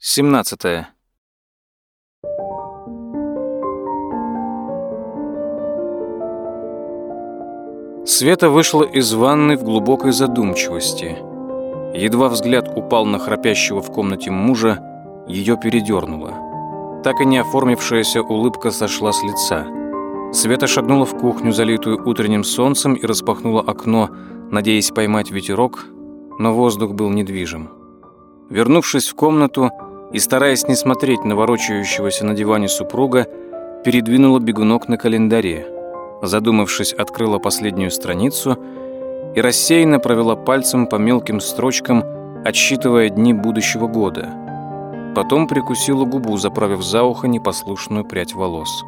17. Света вышла из ванны в глубокой задумчивости. Едва взгляд упал на храпящего в комнате мужа, ее передернуло. Так и не оформившаяся улыбка сошла с лица. Света шагнула в кухню, залитую утренним солнцем, и распахнула окно, надеясь поймать ветерок, но воздух был недвижим. Вернувшись в комнату и стараясь не смотреть на ворочающегося на диване супруга, передвинула бегунок на календаре. Задумавшись, открыла последнюю страницу и рассеянно провела пальцем по мелким строчкам, отсчитывая дни будущего года. Потом прикусила губу, заправив за ухо непослушную прядь волос.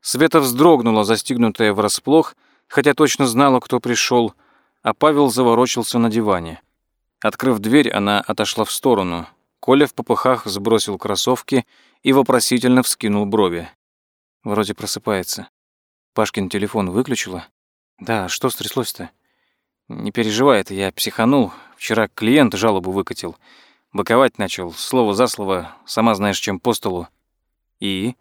Света вздрогнула, застигнутая врасплох, хотя точно знала, кто пришел, а Павел заворочился на диване. Открыв дверь, она отошла в сторону. Коля в попыхах сбросил кроссовки и вопросительно вскинул брови. Вроде просыпается. Пашкин телефон выключила? Да, что стряслось-то? Не переживай, это я психанул. Вчера клиент жалобу выкатил. Боковать начал, слово за слово, сама знаешь, чем по столу. И?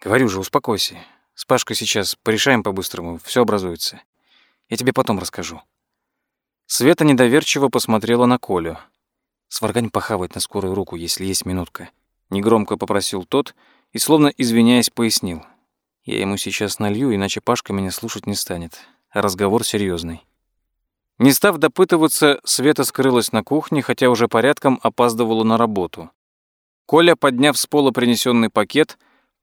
Говорю же, успокойся. С Пашкой сейчас порешаем по-быстрому, все образуется. Я тебе потом расскажу. Света недоверчиво посмотрела на Колю. «Сваргань похавать на скорую руку, если есть минутка». Негромко попросил тот и, словно извиняясь, пояснил. «Я ему сейчас налью, иначе Пашка меня слушать не станет. Разговор серьезный. Не став допытываться, Света скрылась на кухне, хотя уже порядком опаздывала на работу. Коля, подняв с пола принесенный пакет,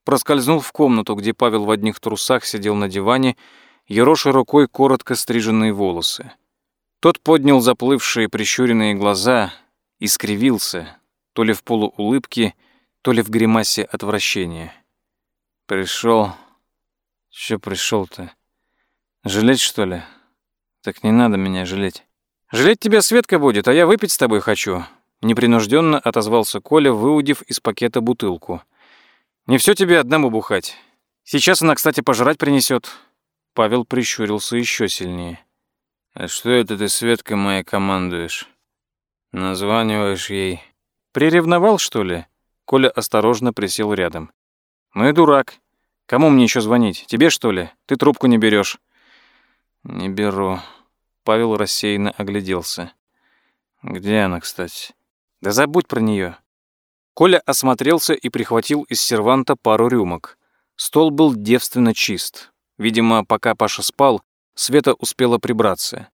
проскользнул в комнату, где Павел в одних трусах сидел на диване, ероша рукой коротко стриженные волосы. Тот поднял заплывшие прищуренные глаза и скривился, то ли в полуулыбке, то ли в гримасе отвращения. Пришел. Че пришел-то? Жалеть, что ли? Так не надо меня жалеть. Жалеть тебя Светка будет, а я выпить с тобой хочу. Непринужденно отозвался Коля, выудив из пакета бутылку. Не все тебе одному бухать. Сейчас она, кстати, пожрать принесет. Павел прищурился еще сильнее. «А что это ты, Светка моя, командуешь? Названиваешь ей?» «Приревновал, что ли?» Коля осторожно присел рядом. «Ну и дурак. Кому мне еще звонить? Тебе, что ли? Ты трубку не берешь. «Не беру». Павел рассеянно огляделся. «Где она, кстати?» «Да забудь про нее. Коля осмотрелся и прихватил из серванта пару рюмок. Стол был девственно чист. Видимо, пока Паша спал, Света успела прибраться.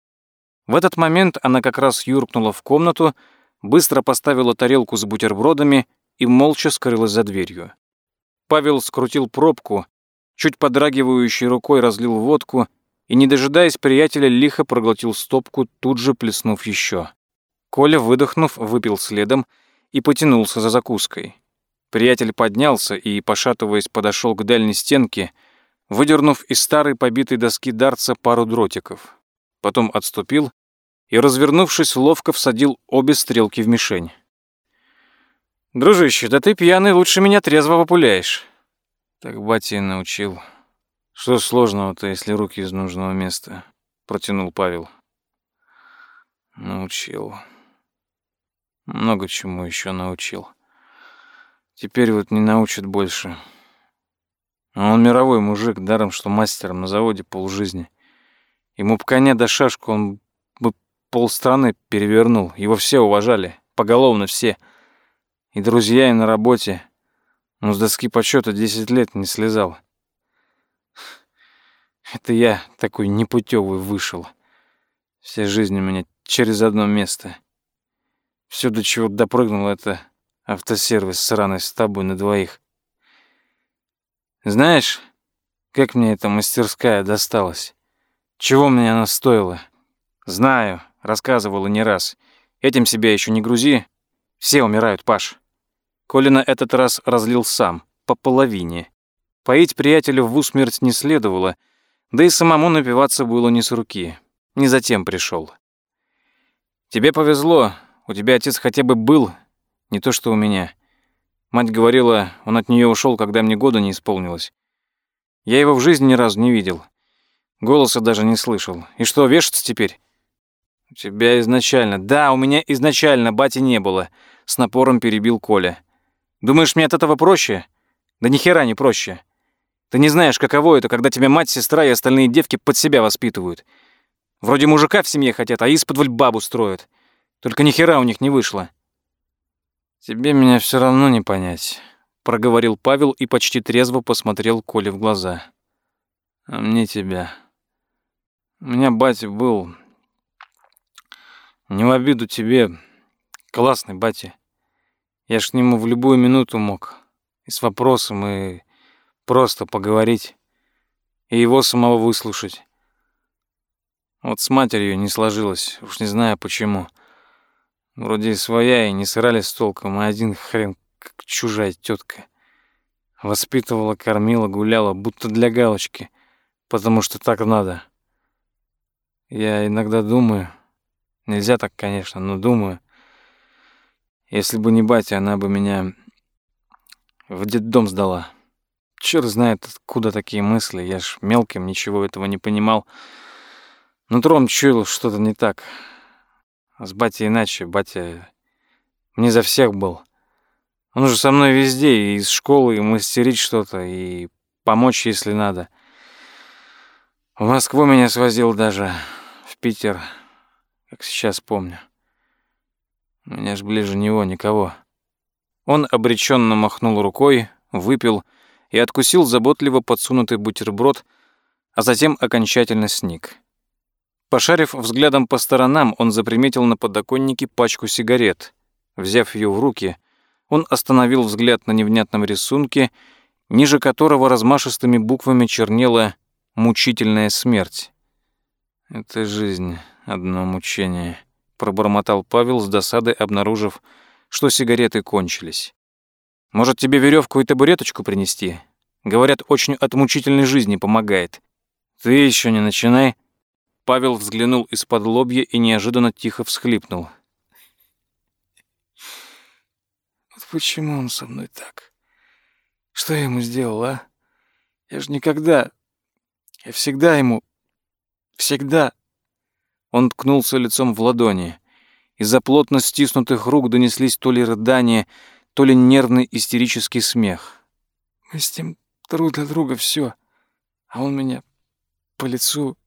В этот момент она как раз юркнула в комнату, быстро поставила тарелку с бутербродами и молча скрылась за дверью. Павел скрутил пробку, чуть подрагивающей рукой разлил водку и, не дожидаясь приятеля, лихо проглотил стопку, тут же плеснув еще. Коля, выдохнув, выпил следом и потянулся за закуской. Приятель поднялся и, пошатываясь, подошел к дальней стенке, выдернув из старой побитой доски дарца пару дротиков. Потом отступил и, развернувшись, ловко всадил обе стрелки в мишень. «Дружище, да ты пьяный лучше меня трезво популяешь». Так батя научил. «Что сложного-то, если руки из нужного места?» — протянул Павел. «Научил. Много чему еще научил. Теперь вот не научат больше». А он мировой мужик, даром что мастером на заводе полжизни. Ему б коня да шашку, он бы полстраны перевернул. Его все уважали, поголовно все. И друзья, и на работе. Но с доски почета 10 лет не слезал. Это я такой непутевый вышел. Вся жизнь у меня через одно место. Все, до чего допрыгнул, это автосервис сраный с тобой на двоих. Знаешь, как мне эта мастерская досталась? Чего мне она стоила? Знаю, рассказывала не раз. Этим себя еще не грузи. Все умирают, Паш. Коля на этот раз разлил сам, по половине. Поить приятеля в усмерть не следовало, да и самому напиваться было не с руки. Не затем пришел. Тебе повезло, у тебя отец хотя бы был, не то что у меня. Мать говорила, он от нее ушел, когда мне года не исполнилось. Я его в жизни ни разу не видел. Голоса даже не слышал. И что, вешаться теперь? У тебя изначально... Да, у меня изначально бати не было. С напором перебил Коля. Думаешь, мне от этого проще? Да ни хера не проще. Ты не знаешь, каково это, когда тебя мать, сестра и остальные девки под себя воспитывают. Вроде мужика в семье хотят, а исподволь бабу строят. Только ни хера у них не вышло. Тебе меня все равно не понять, проговорил Павел и почти трезво посмотрел Коле в глаза. А мне тебя. У меня батя был не в обиду тебе, классный батя. Я ж к нему в любую минуту мог и с вопросом, и просто поговорить, и его самого выслушать. Вот с матерью не сложилось, уж не знаю почему. Вроде и своя, и не срались толком, а один хрен, как чужая тетка. Воспитывала, кормила, гуляла, будто для галочки, потому что так надо. Я иногда думаю, нельзя так, конечно, но думаю, если бы не батя, она бы меня в детдом сдала. Черт знает, откуда такие мысли, я ж мелким ничего этого не понимал. Нутром чуял что-то не так. С батей иначе, батя мне за всех был. Он же со мной везде, и из школы, и мастерить что-то, и помочь, если надо. В Москву меня свозил даже, в Питер, как сейчас помню. У меня ж ближе него никого. Он обреченно махнул рукой, выпил и откусил заботливо подсунутый бутерброд, а затем окончательно сник. Пошарив взглядом по сторонам, он заприметил на подоконнике пачку сигарет. Взяв ее в руки, он остановил взгляд на невнятном рисунке, ниже которого размашистыми буквами чернела «Мучительная смерть». «Это жизнь, одно мучение», — пробормотал Павел с досадой, обнаружив, что сигареты кончились. «Может, тебе веревку и табуреточку принести? Говорят, очень от мучительной жизни помогает. Ты еще не начинай». Павел взглянул из-под лобья и неожиданно тихо всхлипнул. Вот почему он со мной так? Что я ему сделал, а? Я же никогда... Я всегда ему... Всегда... Он ткнулся лицом в ладони. Из-за плотно стиснутых рук донеслись то ли рыдания, то ли нервный истерический смех. Мы с ним друг для друга все, а он меня по лицу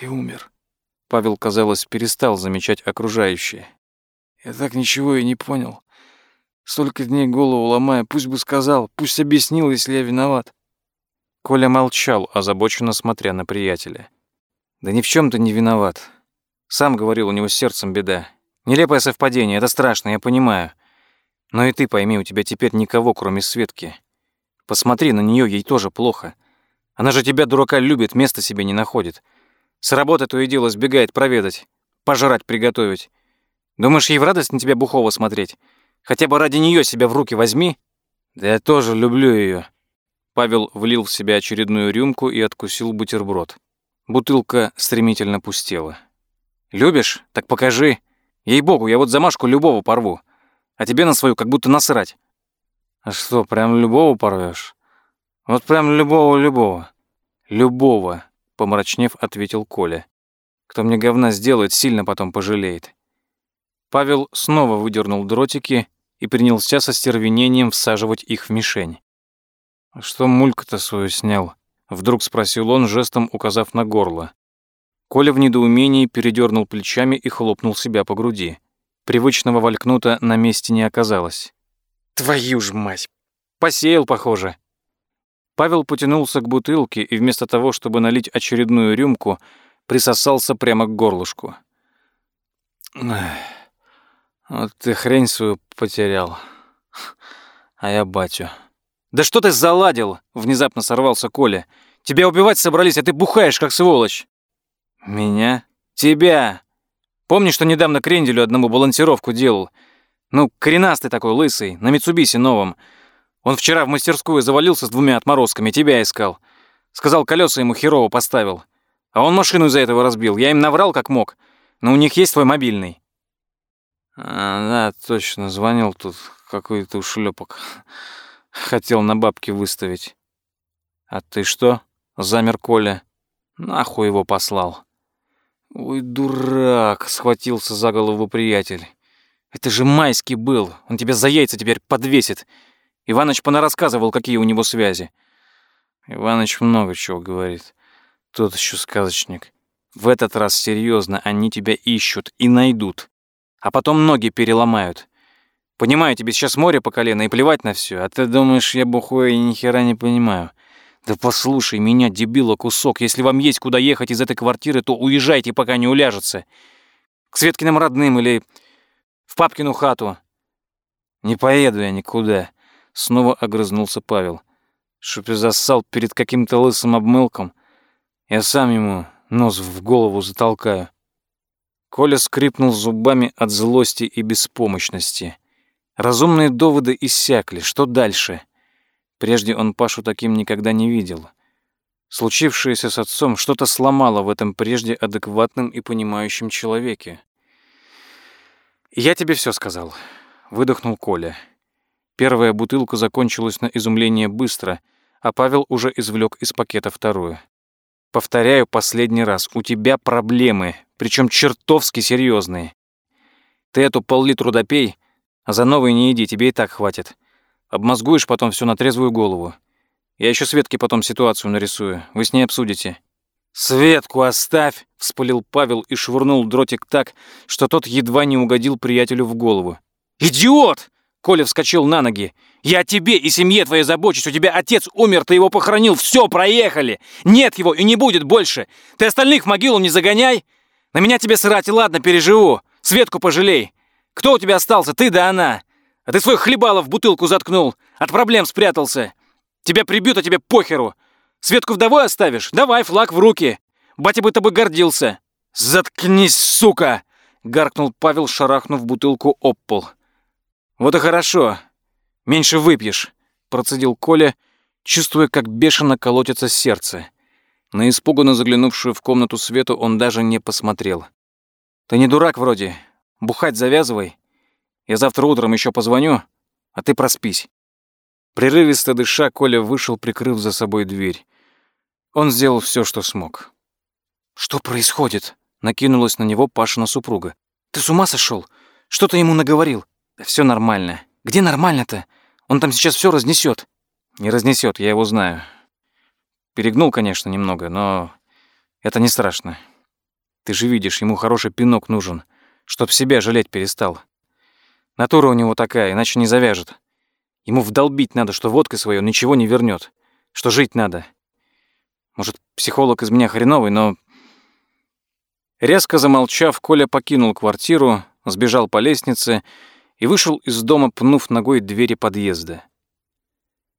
и умер. Павел, казалось, перестал замечать окружающее. Я так ничего и не понял. Столько дней голову ломая, пусть бы сказал, пусть объяснил, если я виноват. Коля молчал, озабоченно смотря на приятеля. «Да ни в чем ты не виноват. Сам говорил, у него с сердцем беда. Нелепое совпадение, это страшно, я понимаю. Но и ты пойми, у тебя теперь никого, кроме Светки. Посмотри на нее, ей тоже плохо. Она же тебя, дурака, любит, места себе не находит. С работы то и дело сбегает проведать, пожрать приготовить. Думаешь, ей в радость на тебя бухого смотреть? Хотя бы ради нее себя в руки возьми. Да я тоже люблю ее. Павел влил в себя очередную рюмку и откусил бутерброд. Бутылка стремительно пустела. «Любишь? Так покажи. Ей-богу, я вот замашку любого порву. А тебе на свою как будто насрать». «А что, прям любого порвешь? Вот прям любого-любого. Любого помрачнев, ответил Коля. Кто мне говна сделает, сильно потом пожалеет. Павел снова выдернул дротики и принялся со стервенением всаживать их в мишень. «А что мулька-то свою снял?» — вдруг спросил он, жестом указав на горло. Коля в недоумении передернул плечами и хлопнул себя по груди. Привычного валькнута на месте не оказалось. «Твою ж мать! Посеял, похоже!» Павел потянулся к бутылке и вместо того, чтобы налить очередную рюмку, присосался прямо к горлышку. «Вот ты хрень свою потерял, а я батю». «Да что ты заладил?» — внезапно сорвался Коля. «Тебя убивать собрались, а ты бухаешь, как сволочь». «Меня?» «Тебя!» Помнишь, что недавно кренделю одному балансировку делал? Ну, коренастый такой, лысый, на Митсубиси новом. Он вчера в мастерскую завалился с двумя отморозками, тебя искал. Сказал, колеса ему херово поставил. А он машину из-за этого разбил. Я им наврал как мог. Но у них есть твой мобильный. А, да, точно, звонил тут какой-то ушлепок. Хотел на бабки выставить. А ты что? Замер Коля. Нахуй его послал. «Ой, дурак!» — схватился за голову приятель. «Это же майский был, он тебя за яйца теперь подвесит. Иваныч понарассказывал, какие у него связи». Иваныч много чего говорит. Тот еще сказочник. В этот раз серьезно, они тебя ищут и найдут. А потом ноги переломают. Понимаю, тебе сейчас море по колено и плевать на все, а ты думаешь, я бухой и ни хера не понимаю. Да послушай меня, дебила, кусок. Если вам есть куда ехать из этой квартиры, то уезжайте, пока не уляжется. К Светкиным родным или в папкину хату. Не поеду я никуда. Снова огрызнулся Павел. Чтоб зассал перед каким-то лысым обмылком. Я сам ему нос в голову затолкаю. Коля скрипнул зубами от злости и беспомощности. Разумные доводы иссякли. Что дальше? Прежде он Пашу таким никогда не видел. Случившееся с отцом что-то сломало в этом прежде адекватном и понимающем человеке. «Я тебе все сказал», — выдохнул Коля. Первая бутылка закончилась на изумление быстро, а Павел уже извлек из пакета вторую. «Повторяю последний раз, у тебя проблемы, причем чертовски серьезные. Ты эту пол-литру допей, а за новый не иди, тебе и так хватит. Обмозгуешь потом все на трезвую голову. Я еще Светке потом ситуацию нарисую. Вы с ней обсудите». «Светку оставь!» — вспылил Павел и швырнул дротик так, что тот едва не угодил приятелю в голову. «Идиот!» — Коля вскочил на ноги. «Я тебе и семье твоей забочусь. У тебя отец умер, ты его похоронил. Все, проехали! Нет его и не будет больше. Ты остальных в могилу не загоняй. На меня тебе срать, ладно, переживу. Светку пожалей. Кто у тебя остался, ты да она? А ты свой хлебало в бутылку заткнул, от проблем спрятался. Тебя прибьют, а тебе похеру. Светку вдовой оставишь? Давай, флаг в руки. Батя бы тобой гордился. Заткнись, сука! Гаркнул Павел, шарахнув бутылку об пол. Вот и хорошо. Меньше выпьешь, процедил Коля, чувствуя, как бешено колотится сердце. На испуганно заглянувшую в комнату Свету он даже не посмотрел. «Ты не дурак вроде. Бухать завязывай. Я завтра утром еще позвоню, а ты проспись». Прерывисто дыша, Коля вышел, прикрыв за собой дверь. Он сделал все, что смог. «Что происходит?» — накинулась на него Пашина супруга. «Ты с ума сошел? Что ты ему наговорил?» «Да все нормально. Где нормально-то? Он там сейчас все разнесет. «Не разнесет, я его знаю. Перегнул, конечно, немного, но это не страшно. Ты же видишь, ему хороший пинок нужен, чтоб себя жалеть перестал. Натура у него такая, иначе не завяжет. Ему вдолбить надо, что водкой своей он ничего не вернет, что жить надо. Может, психолог из меня хреновый, но... Резко замолчав, Коля покинул квартиру, сбежал по лестнице и вышел из дома, пнув ногой двери подъезда.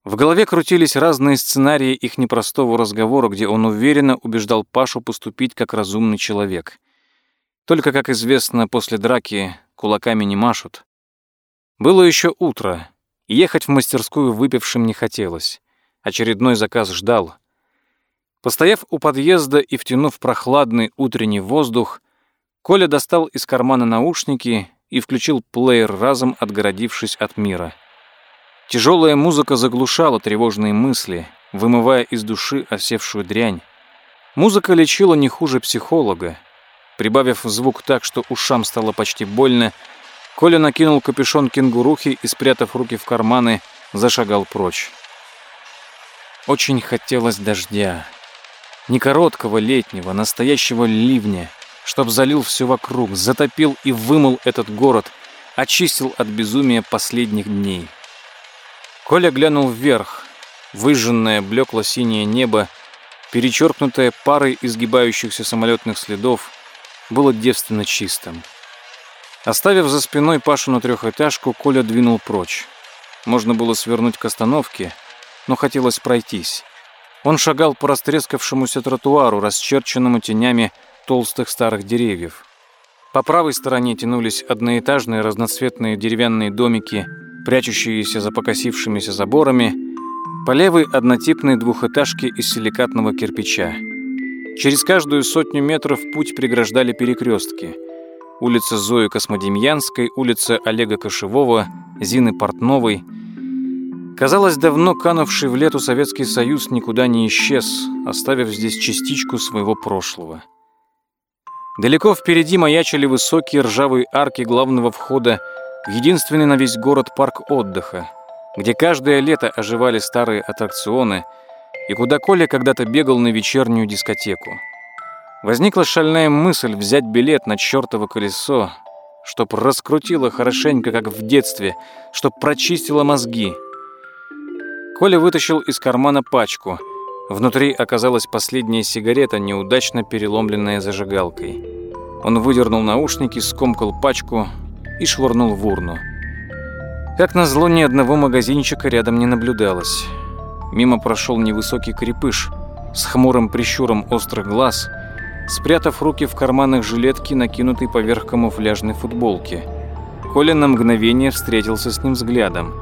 В голове крутились разные сценарии их непростого разговора, где он уверенно убеждал Пашу поступить как разумный человек. Только, как известно, после драки кулаками не машут. Было еще утро, и ехать в мастерскую выпившим не хотелось. Очередной заказ ждал. Постояв у подъезда и втянув прохладный утренний воздух, Коля достал из кармана наушники и включил плеер, разом отгородившись от мира. Тяжелая музыка заглушала тревожные мысли, вымывая из души осевшую дрянь. Музыка лечила не хуже психолога. Прибавив звук так, что ушам стало почти больно, Коля накинул капюшон кенгурухи и, спрятав руки в карманы, зашагал прочь. Очень хотелось дождя. Не короткого летнего, настоящего ливня, чтоб залил все вокруг, затопил и вымыл этот город, очистил от безумия последних дней. Коля глянул вверх. Выжженное блекло-синее небо, перечеркнутое парой изгибающихся самолетных следов, было девственно чистым. Оставив за спиной Пашу на трехэтажку, Коля двинул прочь. Можно было свернуть к остановке, но хотелось пройтись. Он шагал по растрескавшемуся тротуару, расчерченному тенями толстых старых деревьев. По правой стороне тянулись одноэтажные разноцветные деревянные домики, прячущиеся за покосившимися заборами, по левой однотипные двухэтажки из силикатного кирпича. Через каждую сотню метров путь преграждали перекрестки – улица Зои Космодемьянской, улица Олега Кошевого, Зины Портновой. Казалось, давно канувший в лету Советский Союз никуда не исчез, оставив здесь частичку своего прошлого. Далеко впереди маячили высокие ржавые арки главного входа в единственный на весь город парк отдыха, где каждое лето оживали старые аттракционы и куда Коля когда-то бегал на вечернюю дискотеку. Возникла шальная мысль взять билет на чёртово колесо, чтоб раскрутило хорошенько, как в детстве, чтоб прочистило мозги. Коля вытащил из кармана пачку. Внутри оказалась последняя сигарета, неудачно переломленная зажигалкой. Он выдернул наушники, скомкал пачку и швырнул в урну. Как назло, ни одного магазинчика рядом не наблюдалось. Мимо прошел невысокий крепыш с хмурым прищуром острых глаз, спрятав руки в карманах жилетки, накинутой поверх камуфляжной футболки. Коля на мгновение встретился с ним взглядом.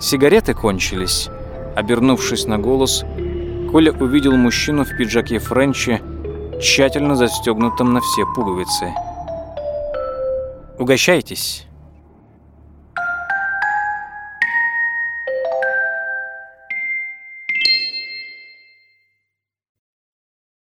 Сигареты кончились. Обернувшись на голос, Коля увидел мужчину в пиджаке Френча, тщательно застегнутом на все пуговицы. «Угощайтесь».